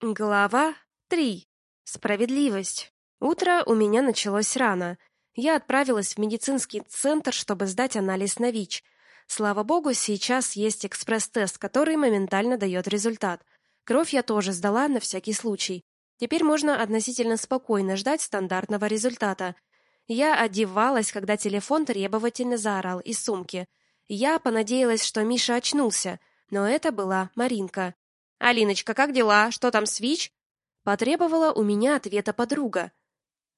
Глава 3. Справедливость. Утро у меня началось рано. Я отправилась в медицинский центр, чтобы сдать анализ на ВИЧ. Слава богу, сейчас есть экспресс-тест, который моментально дает результат. Кровь я тоже сдала на всякий случай. Теперь можно относительно спокойно ждать стандартного результата. Я одевалась, когда телефон требовательно заорал из сумки. Я понадеялась, что Миша очнулся, но это была Маринка. «Алиночка, как дела? Что там с ВИЧ?» Потребовала у меня ответа подруга.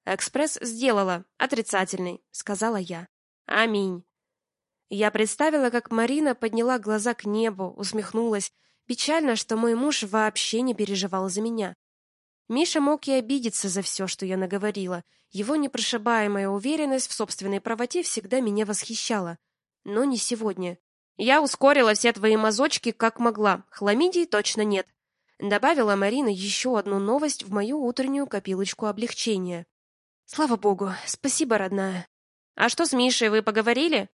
«Экспресс сделала. Отрицательный», — сказала я. «Аминь». Я представила, как Марина подняла глаза к небу, усмехнулась. Печально, что мой муж вообще не переживал за меня. Миша мог и обидеться за все, что я наговорила. Его непрошибаемая уверенность в собственной правоте всегда меня восхищала. Но не сегодня. Я ускорила все твои мазочки как могла. Хламидий точно нет. Добавила Марина еще одну новость в мою утреннюю копилочку облегчения. Слава богу. Спасибо, родная. А что с Мишей, вы поговорили?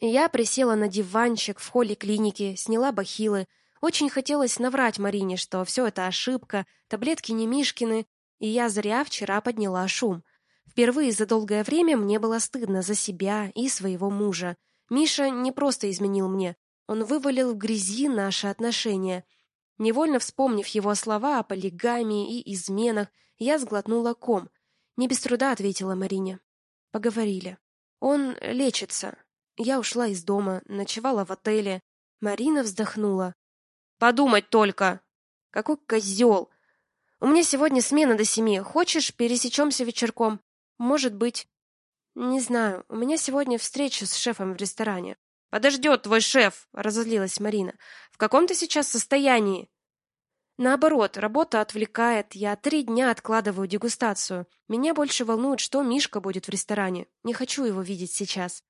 Я присела на диванчик в холле клиники, сняла бахилы. Очень хотелось наврать Марине, что все это ошибка, таблетки не Мишкины, и я зря вчера подняла шум. Впервые за долгое время мне было стыдно за себя и своего мужа. Миша не просто изменил мне, он вывалил в грязи наши отношения. Невольно вспомнив его слова о полигамии и изменах, я сглотнула ком. Не без труда ответила Марине. Поговорили. Он лечится. Я ушла из дома, ночевала в отеле. Марина вздохнула. Подумать только. Какой козел! У меня сегодня смена до семи. Хочешь, пересечемся вечерком? Может быть. Не знаю, у меня сегодня встреча с шефом в ресторане. Подождет твой шеф, разозлилась Марина. В каком ты сейчас состоянии? Наоборот, работа отвлекает. Я три дня откладываю дегустацию. Меня больше волнует, что Мишка будет в ресторане. Не хочу его видеть сейчас.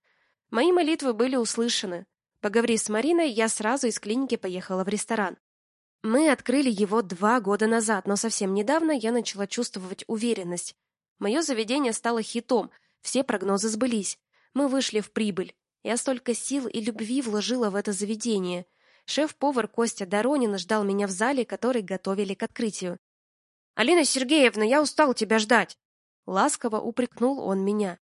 Мои молитвы были услышаны. Поговорив с Мариной, я сразу из клиники поехала в ресторан. Мы открыли его два года назад, но совсем недавно я начала чувствовать уверенность. Мое заведение стало хитом, все прогнозы сбылись. Мы вышли в прибыль. Я столько сил и любви вложила в это заведение. Шеф-повар Костя Доронин ждал меня в зале, который готовили к открытию. «Алина Сергеевна, я устал тебя ждать!» Ласково упрекнул он меня.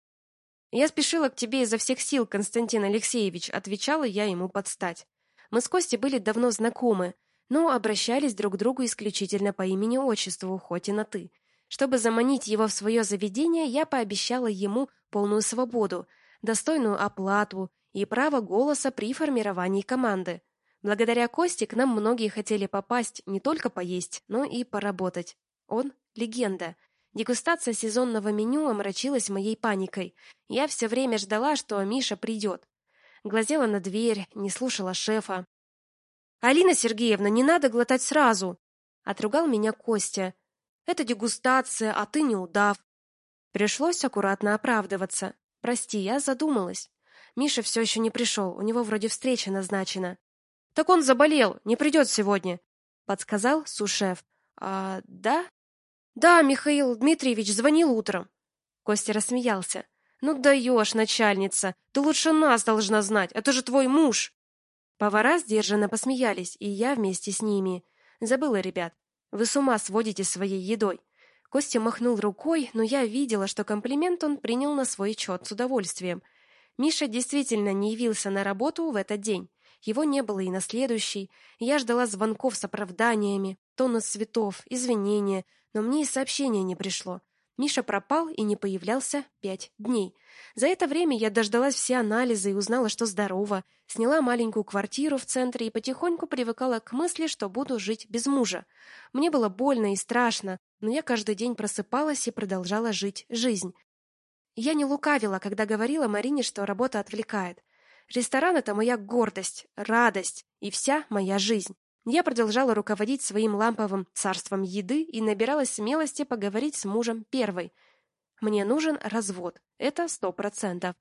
«Я спешила к тебе изо всех сил, Константин Алексеевич», отвечала я ему подстать. Мы с Костей были давно знакомы, но обращались друг к другу исключительно по имени-отчеству, хоть и на «ты». Чтобы заманить его в свое заведение, я пообещала ему полную свободу, достойную оплату и право голоса при формировании команды. Благодаря Косте к нам многие хотели попасть не только поесть, но и поработать. Он — легенда. Дегустация сезонного меню омрачилась моей паникой. Я все время ждала, что Миша придет. Глазела на дверь, не слушала шефа. «Алина Сергеевна, не надо глотать сразу!» Отругал меня Костя, это дегустация, а ты не удав. Пришлось аккуратно оправдываться. Прости, я задумалась. Миша все еще не пришел, у него вроде встреча назначена. Так он заболел, не придет сегодня, подсказал сушеф. А, да? Да, Михаил Дмитриевич звонил утром. Костя рассмеялся. Ну даешь, начальница, ты лучше нас должна знать, это же твой муж. Повара сдержанно посмеялись, и я вместе с ними. Забыла ребят. Вы с ума сводите своей едой. Костя махнул рукой, но я видела, что комплимент он принял на свой счет с удовольствием. Миша действительно не явился на работу в этот день. Его не было и на следующий. Я ждала звонков с оправданиями, тонны цветов, извинения, но мне и сообщения не пришло. Миша пропал и не появлялся пять дней. За это время я дождалась все анализы и узнала, что здорова, сняла маленькую квартиру в центре и потихоньку привыкала к мысли, что буду жить без мужа. Мне было больно и страшно, но я каждый день просыпалась и продолжала жить жизнь. Я не лукавила, когда говорила Марине, что работа отвлекает. Ресторан — это моя гордость, радость и вся моя жизнь. Я продолжала руководить своим ламповым царством еды и набиралась смелости поговорить с мужем первой. Мне нужен развод. Это сто процентов.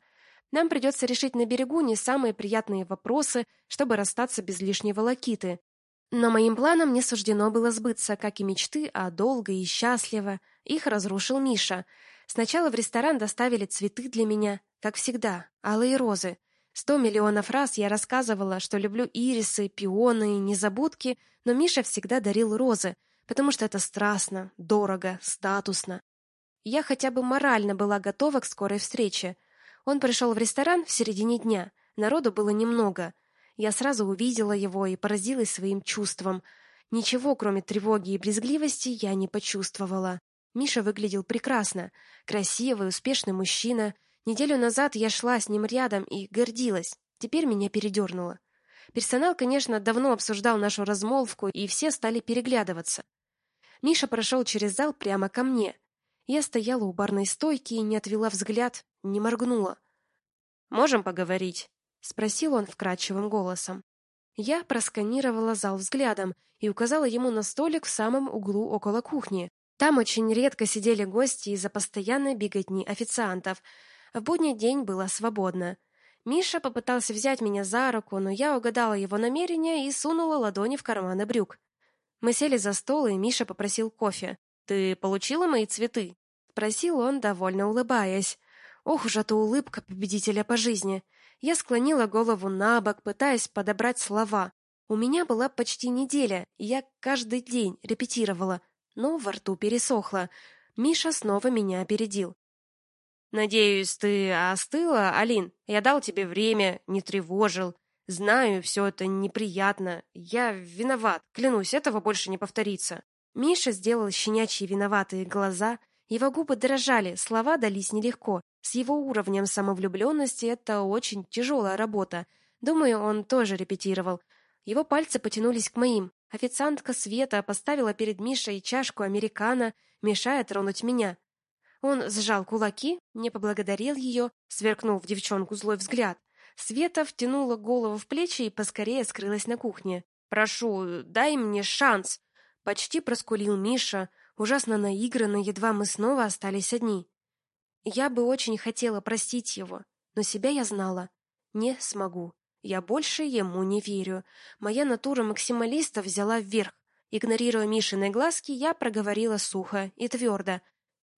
Нам придется решить на берегу не самые приятные вопросы, чтобы расстаться без лишней волокиты. Но моим планам не суждено было сбыться, как и мечты о долго и счастливо. Их разрушил Миша. Сначала в ресторан доставили цветы для меня, как всегда, алые розы. Сто миллионов раз я рассказывала, что люблю ирисы, пионы, незабудки, но Миша всегда дарил розы. потому что это страстно, дорого, статусно. Я хотя бы морально была готова к скорой встрече. Он пришел в ресторан в середине дня. Народу было немного. Я сразу увидела его и поразилась своим чувством. Ничего, кроме тревоги и брезгливости, я не почувствовала. Миша выглядел прекрасно. Красивый, успешный мужчина. Неделю назад я шла с ним рядом и гордилась. Теперь меня передернуло. Персонал, конечно, давно обсуждал нашу размолвку, и все стали переглядываться. Миша прошел через зал прямо ко мне. Я стояла у барной стойки и не отвела взгляд, не моргнула. «Можем поговорить?» — спросил он вкрадчивым голосом. Я просканировала зал взглядом и указала ему на столик в самом углу около кухни. Там очень редко сидели гости из-за постоянной беготни официантов. В будний день было свободно. Миша попытался взять меня за руку, но я угадала его намерение и сунула ладони в карманы брюк. Мы сели за стол, и Миша попросил кофе. «Ты получила мои цветы?» — спросил он, довольно улыбаясь. Ох уж эта улыбка победителя по жизни. Я склонила голову на бок, пытаясь подобрать слова. У меня была почти неделя, и я каждый день репетировала, но во рту пересохло. Миша снова меня опередил. «Надеюсь, ты остыла, Алин? Я дал тебе время, не тревожил. Знаю, все это неприятно. Я виноват. Клянусь, этого больше не повторится». Миша сделал щенячьи виноватые глаза. Его губы дрожали, слова дались нелегко. С его уровнем самовлюбленности это очень тяжелая работа. Думаю, он тоже репетировал. Его пальцы потянулись к моим. Официантка Света поставила перед Мишей чашку американо, мешая тронуть меня. Он сжал кулаки, не поблагодарил ее, сверкнул в девчонку злой взгляд. Света втянула голову в плечи и поскорее скрылась на кухне. «Прошу, дай мне шанс!» Почти проскулил Миша, ужасно наигранно, едва мы снова остались одни. Я бы очень хотела простить его, но себя я знала. Не смогу. Я больше ему не верю. Моя натура максималиста взяла вверх. Игнорируя Мишины глазки, я проговорила сухо и твердо.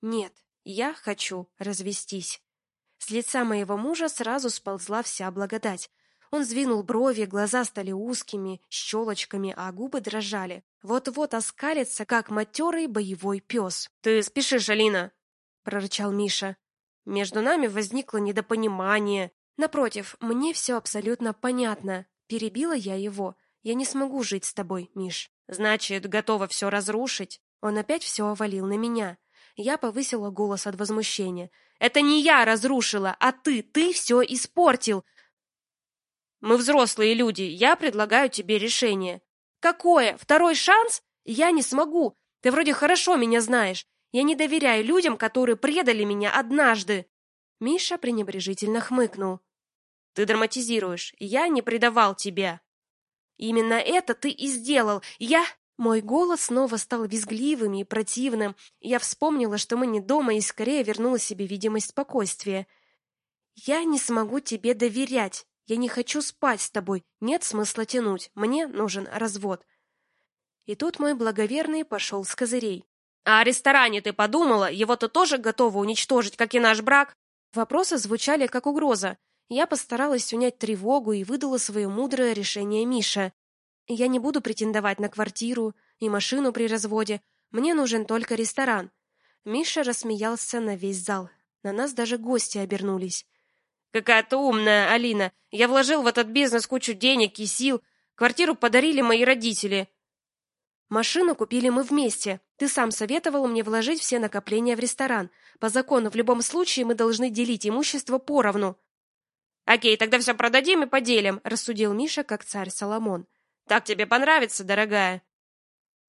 «Нет, я хочу развестись. С лица моего мужа сразу сползла вся благодать. Он сдвинул брови, глаза стали узкими, щелочками, а губы дрожали. Вот-вот оскалится, как матерый боевой пес. «Ты спешишь, Алина!» — прорычал Миша. «Между нами возникло недопонимание. Напротив, мне все абсолютно понятно. Перебила я его. Я не смогу жить с тобой, Миш. Значит, готова все разрушить?» Он опять все овалил на меня. Я повысила голос от возмущения. «Это не я разрушила, а ты! Ты все испортил!» «Мы взрослые люди, я предлагаю тебе решение». «Какое? Второй шанс? Я не смогу. Ты вроде хорошо меня знаешь. Я не доверяю людям, которые предали меня однажды». Миша пренебрежительно хмыкнул. «Ты драматизируешь. Я не предавал тебя». «Именно это ты и сделал. Я...» Мой голос снова стал визгливым и противным. Я вспомнила, что мы не дома, и скорее вернула себе видимость спокойствия. «Я не смогу тебе доверять. Я не хочу спать с тобой. Нет смысла тянуть. Мне нужен развод». И тут мой благоверный пошел с козырей. «А о ресторане ты подумала? Его ты тоже готова уничтожить, как и наш брак?» Вопросы звучали как угроза. Я постаралась унять тревогу и выдала свое мудрое решение Мише. Я не буду претендовать на квартиру и машину при разводе. Мне нужен только ресторан. Миша рассмеялся на весь зал. На нас даже гости обернулись. Какая ты умная, Алина. Я вложил в этот бизнес кучу денег и сил. Квартиру подарили мои родители. Машину купили мы вместе. Ты сам советовал мне вложить все накопления в ресторан. По закону в любом случае мы должны делить имущество поровну. О'кей, тогда все продадим и поделим, рассудил Миша, как царь Соломон. Так тебе понравится, дорогая?»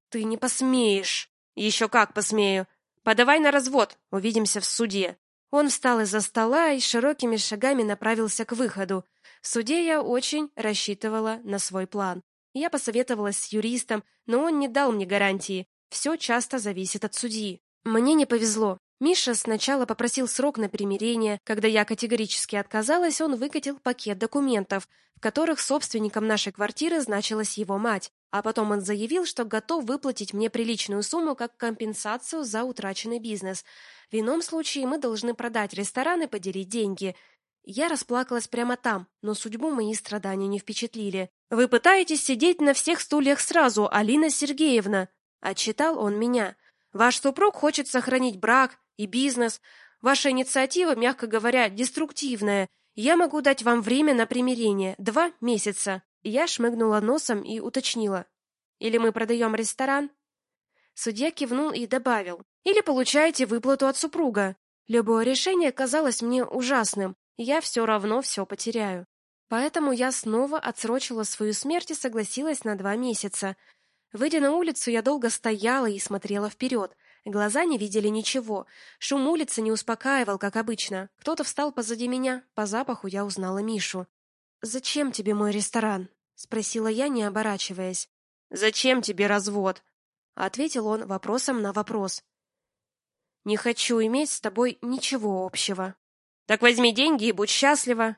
«Ты не посмеешь!» «Еще как посмею! Подавай на развод, увидимся в суде!» Он встал из-за стола и широкими шагами направился к выходу. В суде я очень рассчитывала на свой план. Я посоветовалась с юристом, но он не дал мне гарантии. Все часто зависит от судьи. Мне не повезло. Миша сначала попросил срок на примирение. Когда я категорически отказалась, он выкатил пакет документов, которых собственником нашей квартиры значилась его мать. А потом он заявил, что готов выплатить мне приличную сумму как компенсацию за утраченный бизнес. В ином случае мы должны продать ресторан и поделить деньги. Я расплакалась прямо там, но судьбу мои страдания не впечатлили. «Вы пытаетесь сидеть на всех стульях сразу, Алина Сергеевна!» Отчитал он меня. «Ваш супруг хочет сохранить брак и бизнес. Ваша инициатива, мягко говоря, деструктивная. Я могу дать вам время на примирение. Два месяца». Я шмыгнула носом и уточнила. «Или мы продаем ресторан?» Судья кивнул и добавил. «Или получаете выплату от супруга. Любое решение казалось мне ужасным. Я все равно все потеряю. Поэтому я снова отсрочила свою смерть и согласилась на два месяца. Выйдя на улицу, я долго стояла и смотрела вперед. Глаза не видели ничего. Шум улицы не успокаивал, как обычно. Кто-то встал позади меня. По запаху я узнала Мишу. «Зачем тебе мой ресторан?» — спросила я, не оборачиваясь. «Зачем тебе развод?» — ответил он вопросом на вопрос. «Не хочу иметь с тобой ничего общего». «Так возьми деньги и будь счастлива».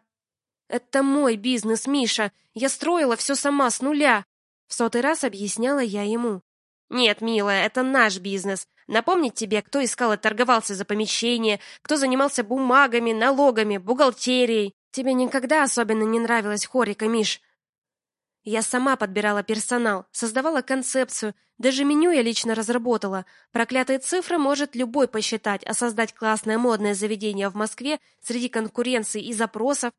«Это мой бизнес, Миша. Я строила все сама с нуля». В сотый раз объясняла я ему. «Нет, милая, это наш бизнес. Напомнить тебе, кто искал и торговался за помещение, кто занимался бумагами, налогами, бухгалтерией. Тебе никогда особенно не нравилась хорика, Миш?» Я сама подбирала персонал, создавала концепцию, даже меню я лично разработала. Проклятые цифры может любой посчитать, а создать классное модное заведение в Москве среди конкуренции и запросов.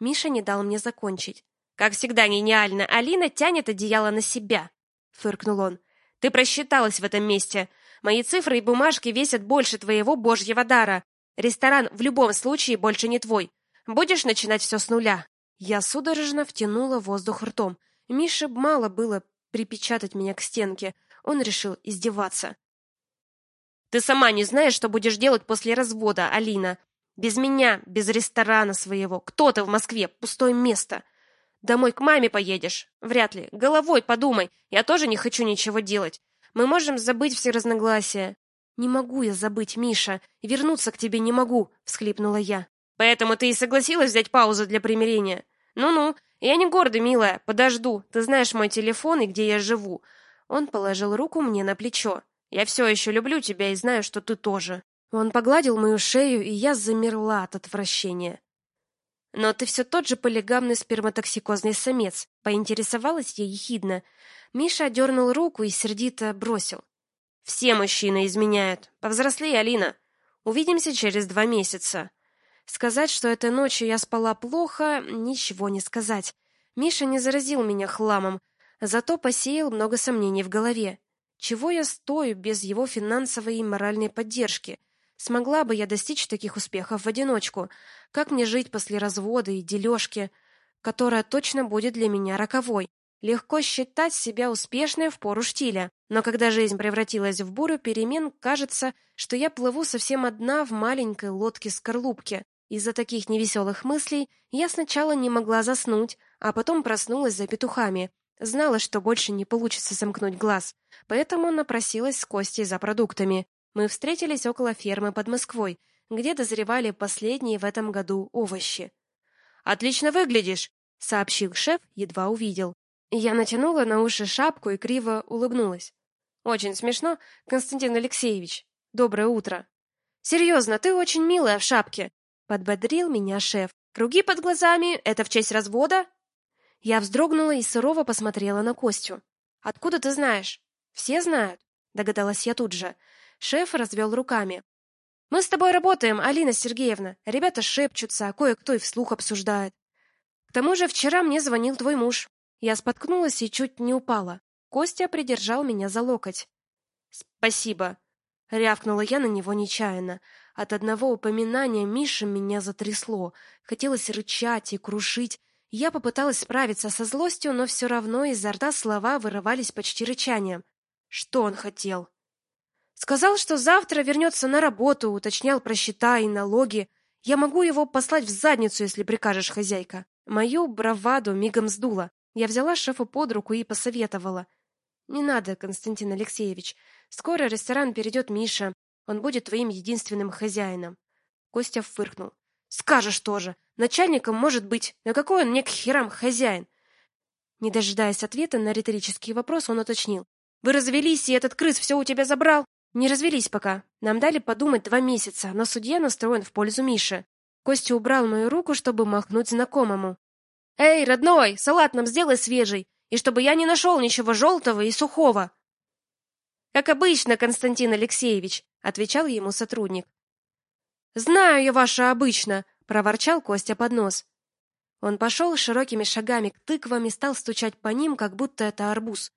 Миша не дал мне закончить. Как всегда гениально, Алина тянет одеяло на себя, фыркнул он. Ты просчиталась в этом месте. Мои цифры и бумажки весят больше твоего божьего дара. Ресторан в любом случае больше не твой. Будешь начинать все с нуля. Я судорожно втянула воздух ртом. Мише мало было припечатать меня к стенке. Он решил издеваться. «Ты сама не знаешь, что будешь делать после развода, Алина. Без меня, без ресторана своего. Кто ты в Москве? Пустое место. Домой к маме поедешь? Вряд ли. Головой подумай. Я тоже не хочу ничего делать. Мы можем забыть все разногласия». «Не могу я забыть, Миша. Вернуться к тебе не могу», — всхлипнула я. «Поэтому ты и согласилась взять паузу для примирения?» «Ну-ну, я не гордый, милая, подожду. Ты знаешь мой телефон и где я живу». Он положил руку мне на плечо. «Я все еще люблю тебя и знаю, что ты тоже». Он погладил мою шею, и я замерла от отвращения. «Но ты все тот же полигамный сперматоксикозный самец», — поинтересовалась я ехидно. Миша дернул руку и сердито бросил. «Все мужчины изменяют. Повзрослей, Алина. Увидимся через два месяца». Сказать, что этой ночью я спала плохо, ничего не сказать. Миша не заразил меня хламом, зато посеял много сомнений в голове. Чего я стою без его финансовой и моральной поддержки? Смогла бы я достичь таких успехов в одиночку? Как мне жить после развода и дележки, которая точно будет для меня роковой? Легко считать себя успешной в пору штиля, но когда жизнь превратилась в бурю перемен, кажется, что я плыву совсем одна в маленькой лодке-скорлупке. Из-за таких невеселых мыслей я сначала не могла заснуть, а потом проснулась за петухами. Знала, что больше не получится замкнуть глаз, поэтому напросилась с Костей за продуктами. Мы встретились около фермы под Москвой, где дозревали последние в этом году овощи. «Отлично выглядишь!» — сообщил шеф, едва увидел. Я натянула на уши шапку и криво улыбнулась. «Очень смешно, Константин Алексеевич. Доброе утро!» «Серьезно, ты очень милая в шапке!» Подбодрил меня шеф. Круги под глазами — это в честь развода? Я вздрогнула и сурово посмотрела на Костю. Откуда ты знаешь? Все знают, догадалась я тут же. Шеф развел руками. Мы с тобой работаем, Алина Сергеевна. Ребята шепчутся, а кое-кто и вслух обсуждает. К тому же вчера мне звонил твой муж. Я споткнулась и чуть не упала. Костя придержал меня за локоть. Спасибо, рявкнула я на него нечаянно. От одного упоминания Миши меня затрясло. Хотелось рычать и крушить. Я попыталась справиться со злостью, но все равно изо рта слова вырывались почти рычанием. Что он хотел? Сказал, что завтра вернется на работу, уточнял про счета и налоги. Я могу его послать в задницу, если прикажешь, хозяйка. Мою браваду мигом сдуло. Я взяла шефа под руку и посоветовала. Не надо, Константин Алексеевич. Скоро ресторан перейдет Миша. Он будет твоим единственным хозяином. Костя фыркнул. Скажешь тоже. Начальником может быть. На какой он мне к херам хозяин? Не дожидаясь ответа на риторический вопрос, он уточнил. Вы развелись, и этот крыс все у тебя забрал? Не развелись пока. Нам дали подумать два месяца, но судья настроен в пользу Миши. Костя убрал мою руку, чтобы махнуть знакомому. «Эй, родной, салат нам сделай свежий, и чтобы я не нашел ничего желтого и сухого!» Как обычно, Константин Алексеевич, отвечал ему сотрудник. Знаю я ваше обычно, проворчал Костя под нос. Он пошел широкими шагами к тыквам и стал стучать по ним, как будто это арбуз.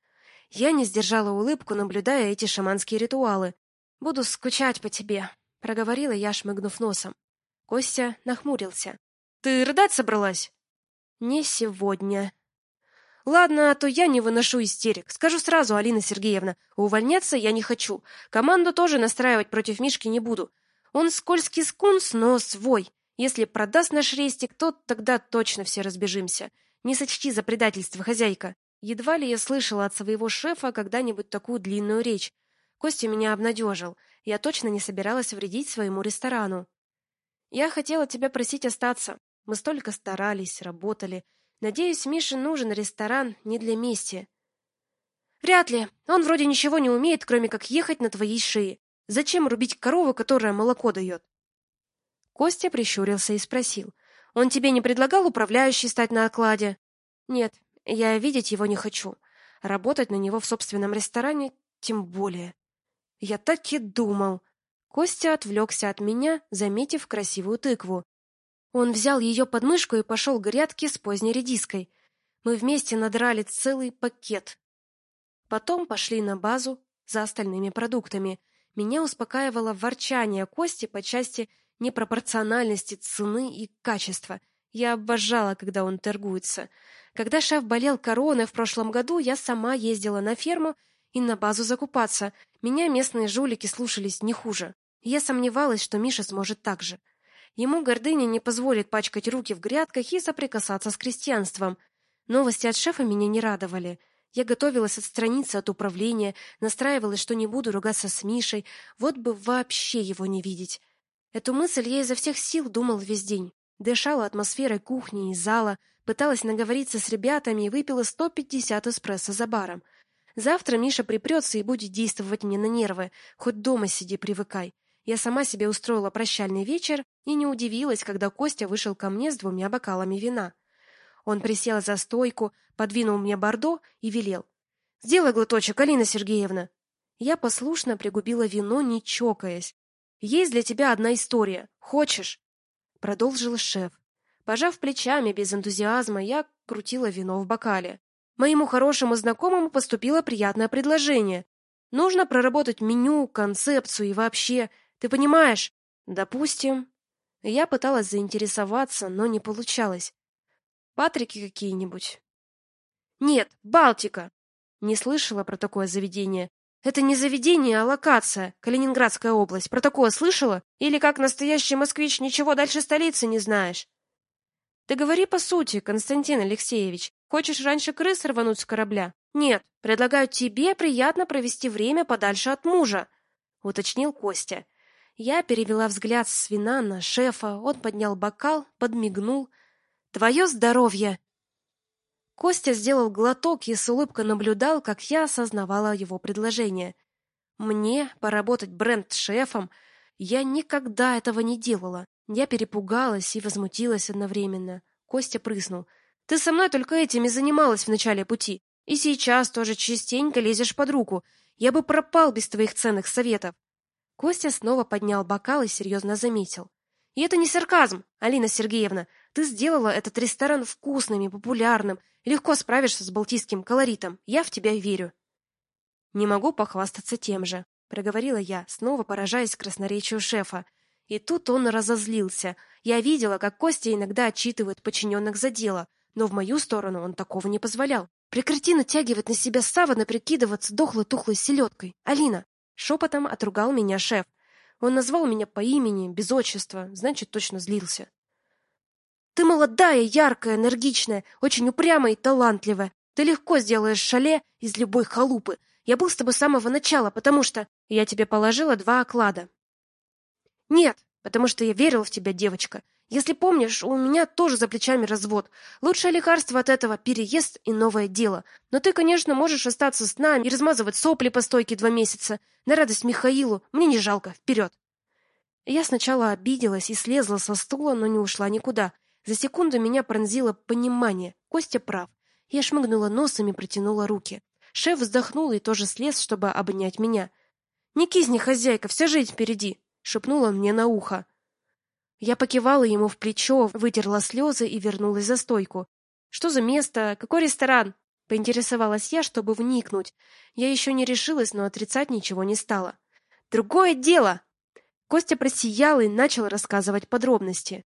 Я не сдержала улыбку, наблюдая эти шаманские ритуалы. Буду скучать по тебе, проговорила я, шмыгнув носом. Костя нахмурился. Ты рыдать собралась? Не сегодня. Ладно, а то я не выношу истерик. Скажу сразу, Алина Сергеевна, увольняться я не хочу. Команду тоже настраивать против Мишки не буду. Он скользкий скунс, но свой. Если продаст наш рестик, то тогда точно все разбежимся. Не сочти за предательство, хозяйка. Едва ли я слышала от своего шефа когда-нибудь такую длинную речь. Костя меня обнадежил. Я точно не собиралась вредить своему ресторану. Я хотела тебя просить остаться. Мы столько старались, работали. Надеюсь, Мише нужен ресторан не для мести. Вряд ли. Он вроде ничего не умеет, кроме как ехать на твоей шее. Зачем рубить корову, которая молоко дает? Костя прищурился и спросил. Он тебе не предлагал управляющий стать на окладе? Нет, я видеть его не хочу. Работать на него в собственном ресторане тем более. Я так и думал. Костя отвлекся от меня, заметив красивую тыкву. Он взял ее под мышку и пошел к грядке с поздней редиской. Мы вместе надрали целый пакет. Потом пошли на базу за остальными продуктами. Меня успокаивало ворчание Кости по части непропорциональности цены и качества. Я обожала, когда он торгуется. Когда шеф болел короной в прошлом году, я сама ездила на ферму и на базу закупаться. Меня местные жулики слушались не хуже. Я сомневалась, что Миша сможет так же. Ему гордыня не позволит пачкать руки в грядках и соприкасаться с крестьянством. Новости от шефа меня не радовали. Я готовилась отстраниться от управления, настраивалась, что не буду ругаться с Мишей, вот бы вообще его не видеть. Эту мысль я изо всех сил думала весь день. Дышала атмосферой кухни и зала, пыталась наговориться с ребятами и выпила 150 эспрессо за баром. Завтра Миша припрется и будет действовать мне на нервы, хоть дома сиди, привыкай. Я сама себе устроила прощальный вечер и не удивилась, когда Костя вышел ко мне с двумя бокалами вина. Он присел за стойку, подвинул мне бордо и велел: "Сделай глоточек, Алина Сергеевна". Я послушно пригубила вино, не чокаясь. "Есть для тебя одна история. Хочешь?" Продолжил шеф. Пожав плечами без энтузиазма, я крутила вино в бокале. Моему хорошему знакомому поступило приятное предложение. Нужно проработать меню, концепцию и вообще ты понимаешь? Допустим. Я пыталась заинтересоваться, но не получалось. Патрики какие-нибудь? Нет, Балтика. Не слышала про такое заведение. Это не заведение, а локация. Калининградская область. Про такое слышала? Или как настоящий москвич ничего дальше столицы не знаешь? Ты говори по сути, Константин Алексеевич. Хочешь раньше крыс рвануть с корабля? Нет, предлагаю тебе приятно провести время подальше от мужа, уточнил Костя. Я перевела взгляд с вина на шефа, он поднял бокал, подмигнул. «Твое здоровье!» Костя сделал глоток и с улыбкой наблюдал, как я осознавала его предложение. Мне поработать бренд-шефом я никогда этого не делала. Я перепугалась и возмутилась одновременно. Костя прыснул. «Ты со мной только этим и занималась в начале пути. И сейчас тоже частенько лезешь под руку. Я бы пропал без твоих ценных советов. Костя снова поднял бокал и серьезно заметил. «И это не сарказм, Алина Сергеевна. Ты сделала этот ресторан вкусным и популярным. Легко справишься с балтийским колоритом. Я в тебя верю». «Не могу похвастаться тем же», — проговорила я, снова поражаясь красноречию шефа. И тут он разозлился. Я видела, как Костя иногда отчитывает подчиненных за дело, но в мою сторону он такого не позволял. «Прекрати натягивать на себя саван и прикидываться дохлой-тухлой селедкой. Алина, Шепотом отругал меня шеф. Он назвал меня по имени, без отчества, значит, точно злился. Ты молодая, яркая, энергичная, очень упрямая и талантливая. Ты легко сделаешь шале из любой халупы. Я был с тобой с самого начала, потому что я тебе положила два оклада. Нет, потому что я верил в тебя, девочка. Если помнишь, у меня тоже за плечами развод. Лучшее лекарство от этого переезд и новое дело. Но ты, конечно, можешь остаться с нами и размазывать сопли по стойке два месяца. На радость Михаилу. Мне не жалко. Вперед!» Я сначала обиделась и слезла со стула, но не ушла никуда. За секунду меня пронзило понимание. Костя прав. Я шмыгнула носом и протянула руки. Шеф вздохнул и тоже слез, чтобы обнять меня. «Не кизни, хозяйка, вся жизнь впереди!» — шепнул он мне на ухо. Я покивала ему в плечо, вытерла слезы и вернулась за стойку. «Что за место? Какой ресторан?» — поинтересовалась я, чтобы вникнуть. Я еще не решилась, но отрицать ничего не стала. «Другое дело!» Костя просиял и начал рассказывать подробности.